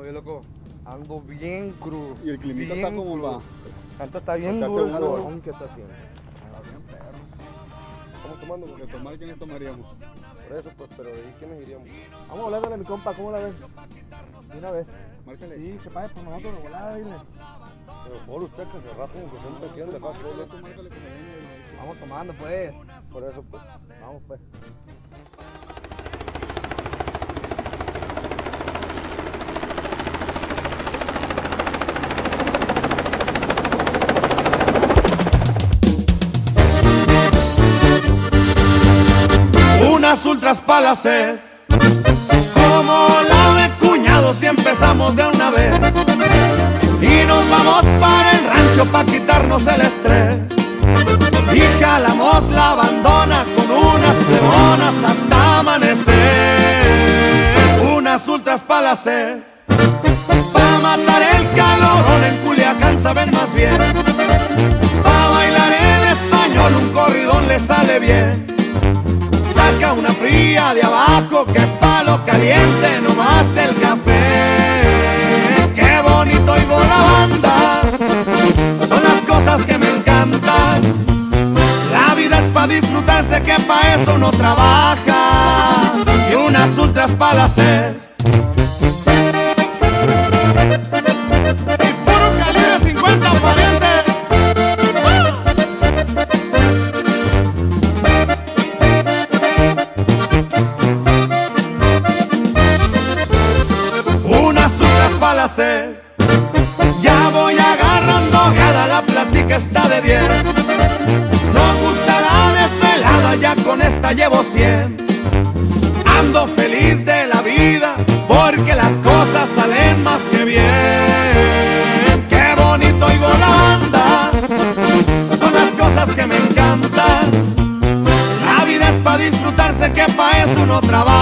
Oye, loco, ando bien crudo. Y el climita está como pa- Ahorita está bien duro el uno, sol. ¿no? ¿Qué está haciendo? Ah, bien perro. Estamos tomando, De tomar, ¿quiénes tomaríamos? por eso, pues, pero de ahí, ¿qué nos iríamos? Vamos a hablarle a mi compa, ¿cómo la ves? De una vez. Márcale. Sí, que pague por nosotros de volada, dile. Pero por los cheques se que que me venga y- Vamos tomando, pues. Por eso, pues. Vamos, pues. Como la de cuñado si empezamos de una vez. Y nos vamos para el rancho para quitarnos el estrés. Y calamos la abandona con unas plebonas hasta amanecer. Unas ultras para. Pa' caliente nomás el café. Qué bonito oigo la banda, son las cosas que me encantan. La vida es pa' disfrutarse que pa' eso no trabaja y unas ultras para hacer. Llevo 100. Ando feliz de la vida, porque las cosas salen más que bien. Qué bonito oigo la banda, son las cosas que me encantan. La vida es para disfrutarse, que pa' eso no trabaja.